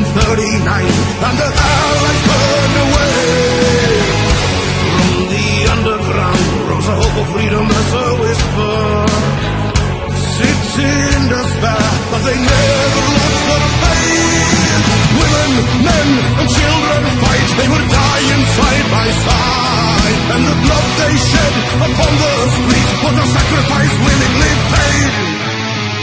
1939 and the Allies burned away. From the underground rose a hope of freedom as a whisper. Sits in despair, but they never lost the faith. Women, men, and children fight, they would die side by side. And the blood they shed upon the streets was a sacrifice willingly paid.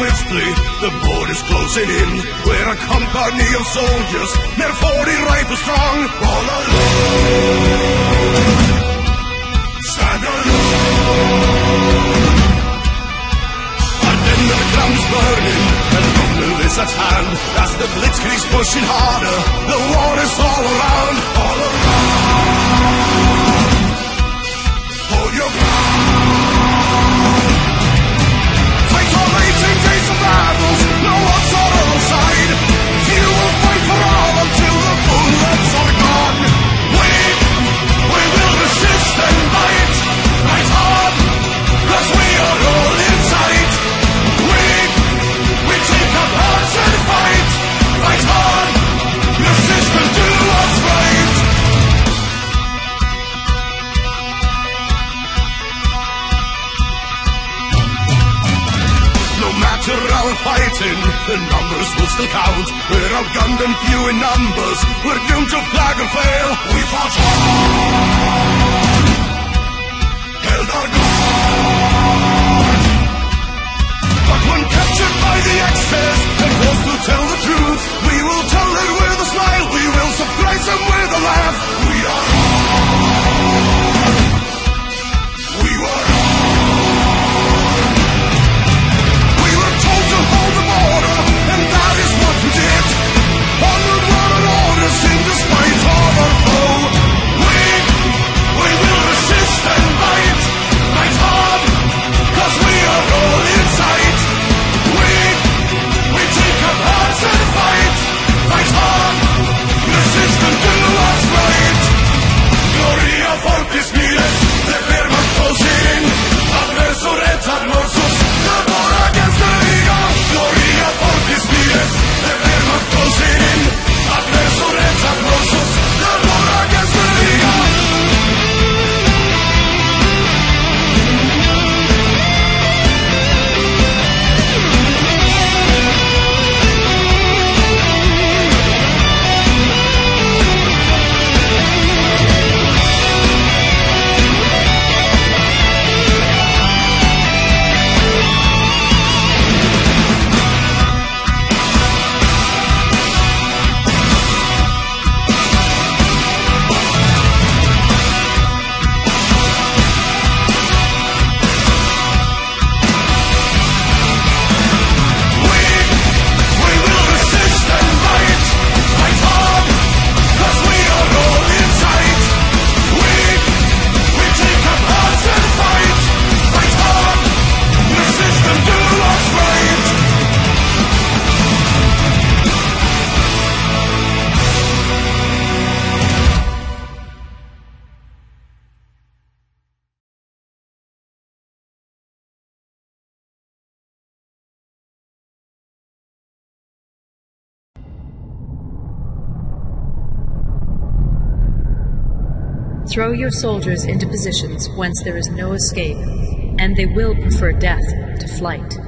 swiftly, the border's closing in. We're a company of soldiers, they're 40 rifles strong. All alone, stand alone. And Our dinner comes burning, and Rommel is at hand. As the blitzkrieg's pushing harder, the war is all around, all around. mountain, the numbers will still count. We're outgunned and few in numbers. We're doomed to flag and fail. We fought hard, held our ground. But when captured by the Axis and forced to tell the truth, we will tell it with a smile. We will surprise them with a laugh. We are. Throw your soldiers into positions whence there is no escape, and they will prefer death to flight.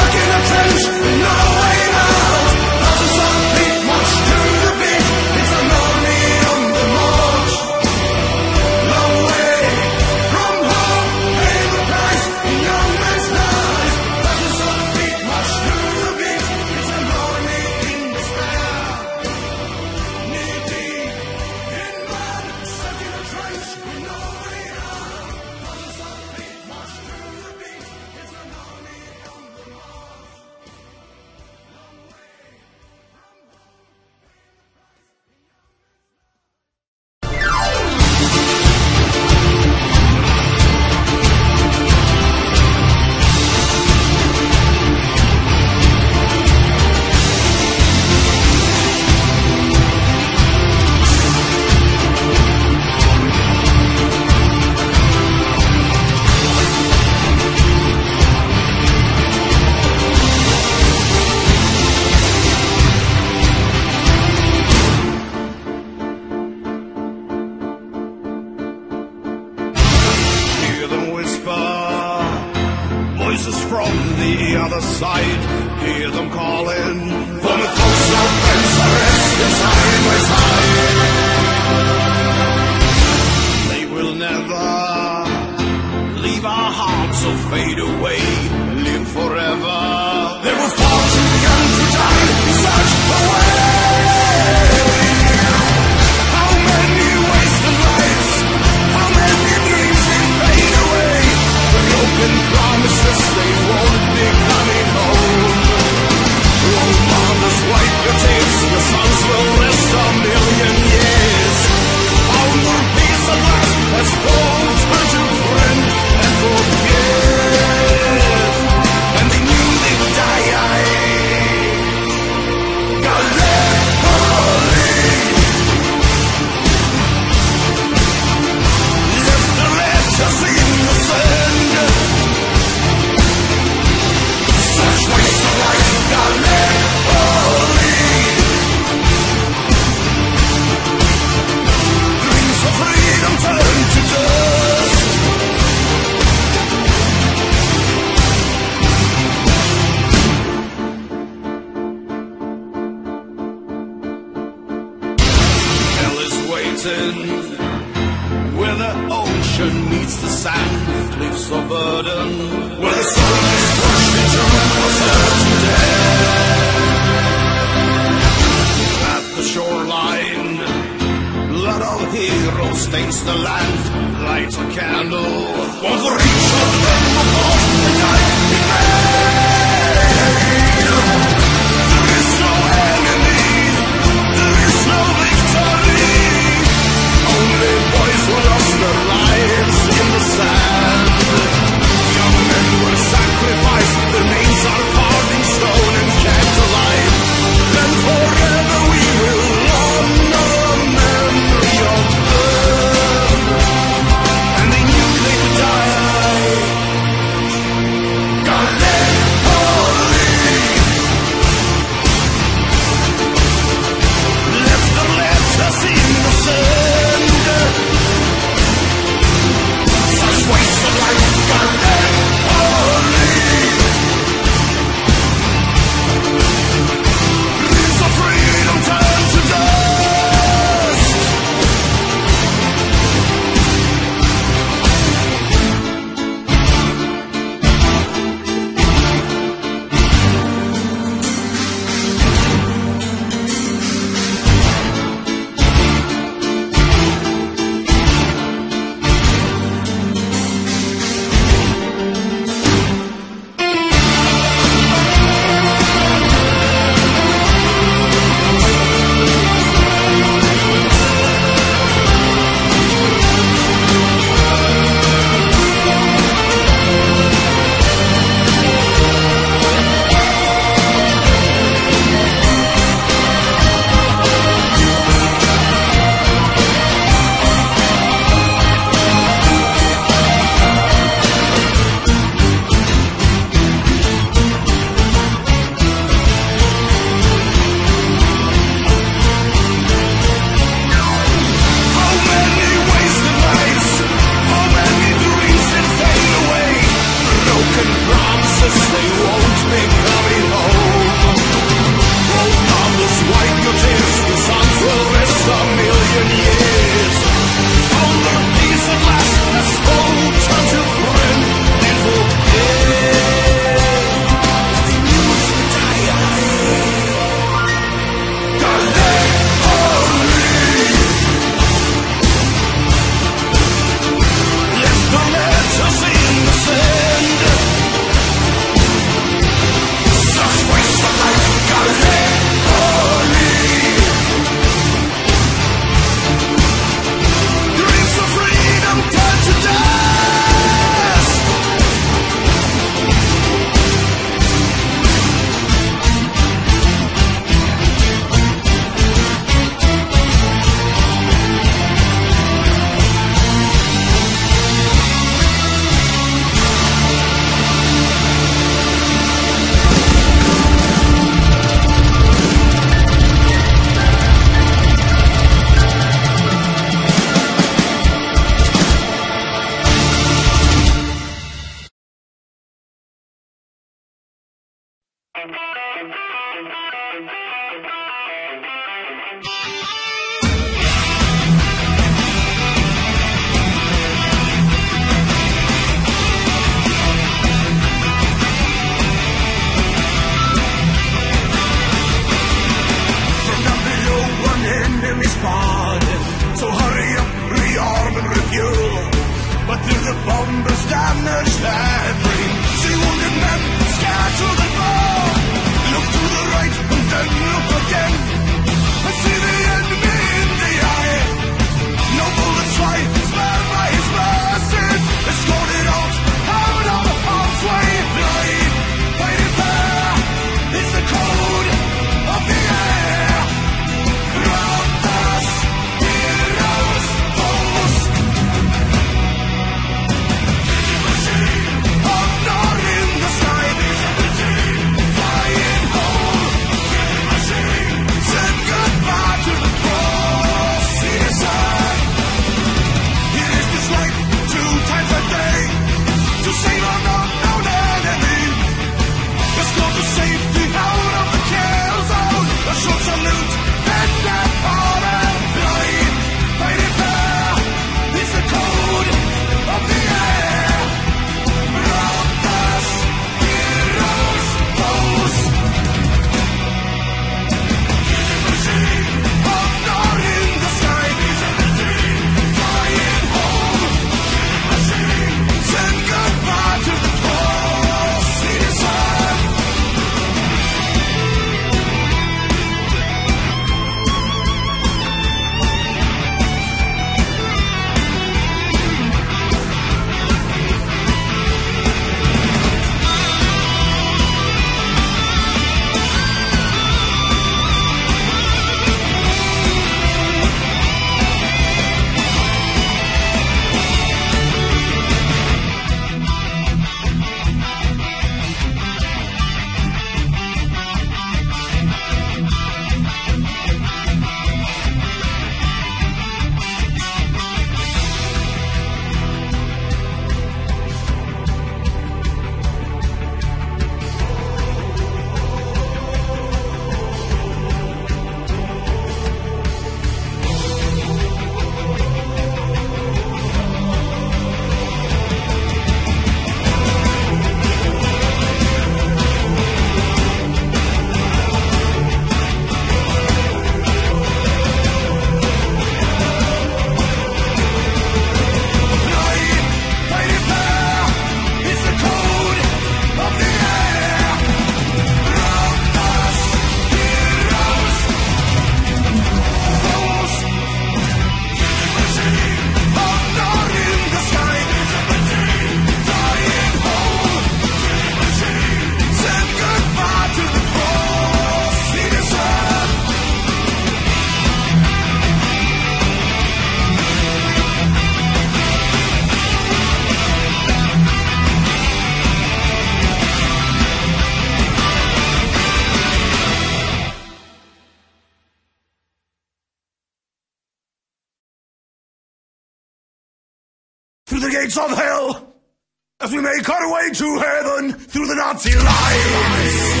as we make our way to heaven through the Nazi lines.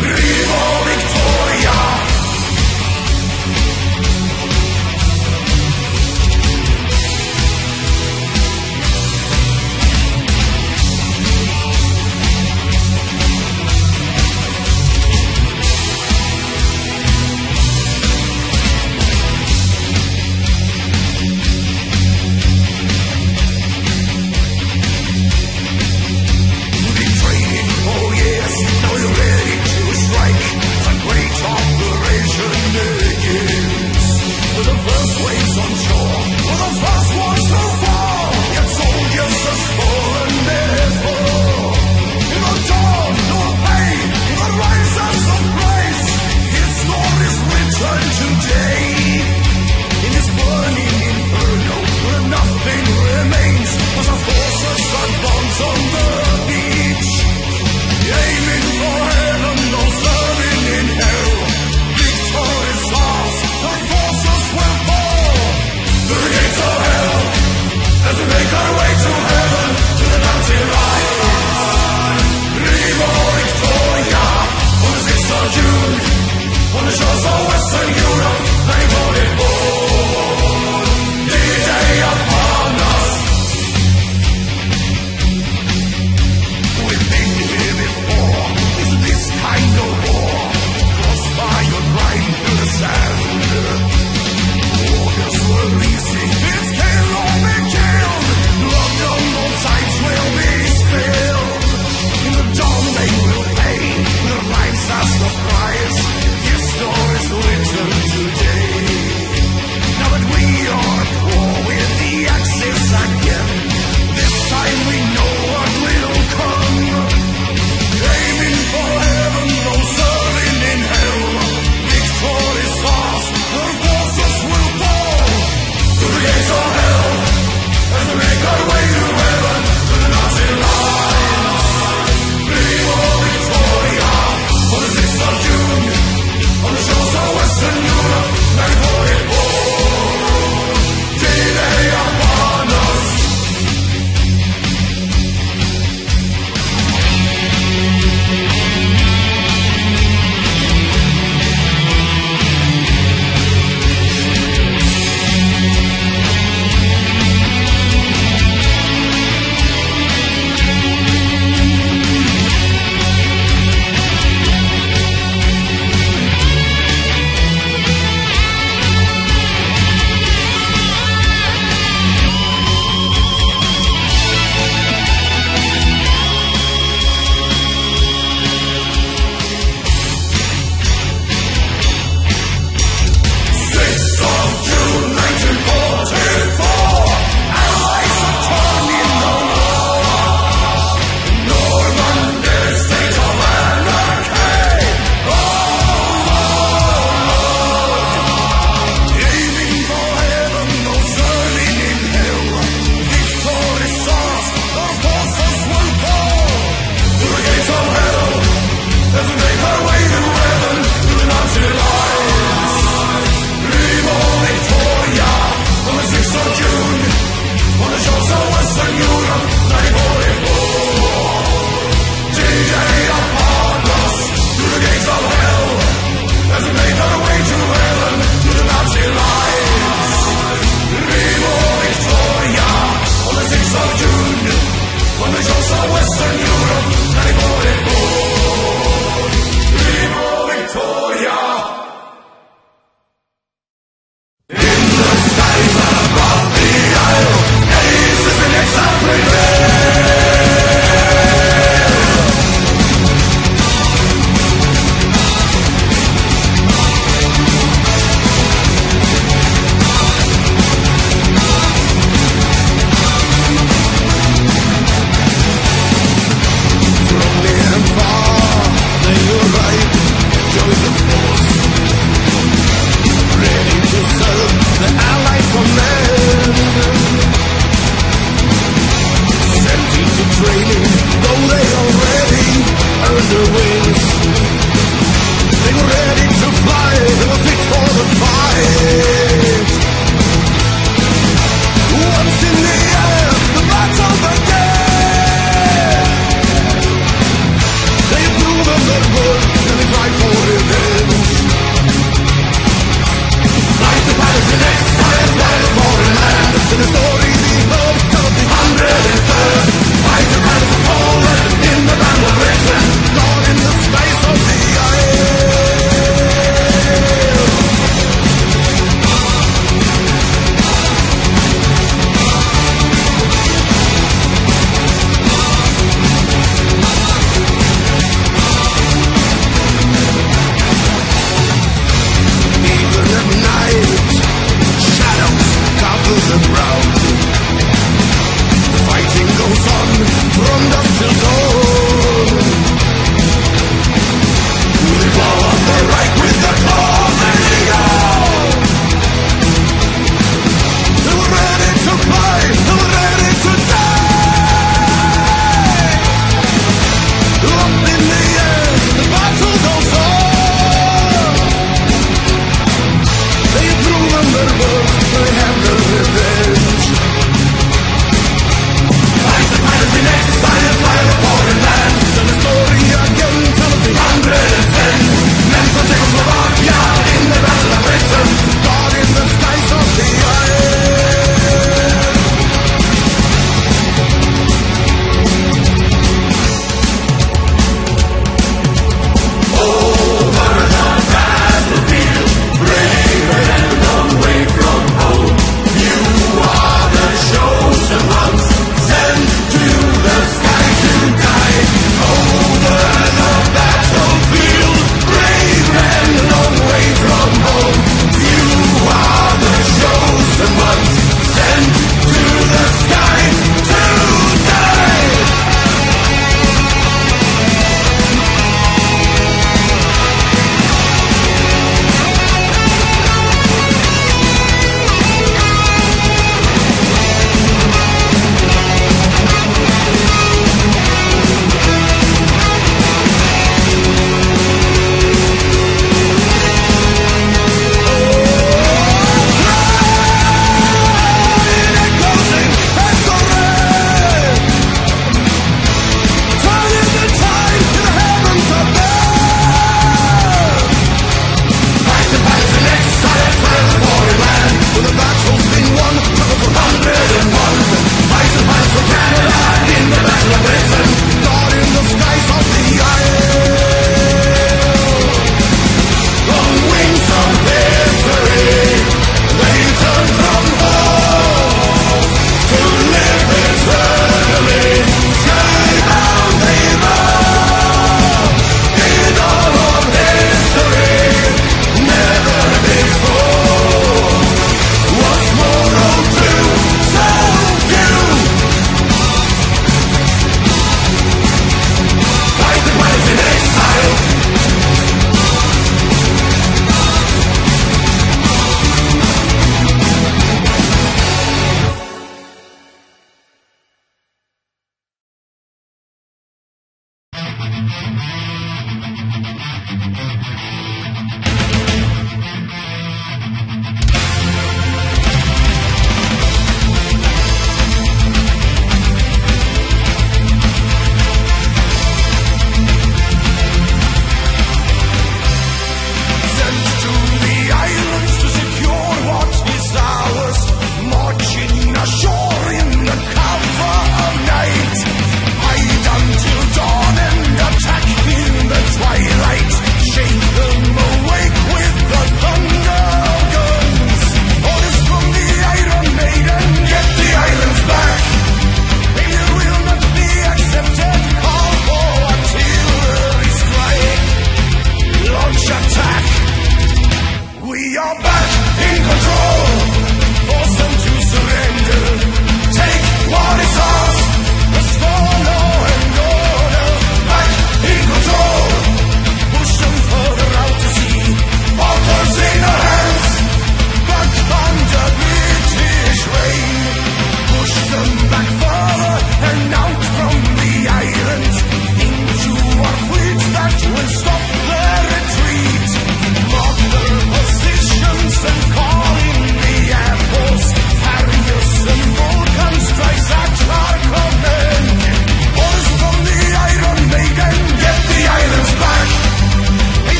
Primo Victoria!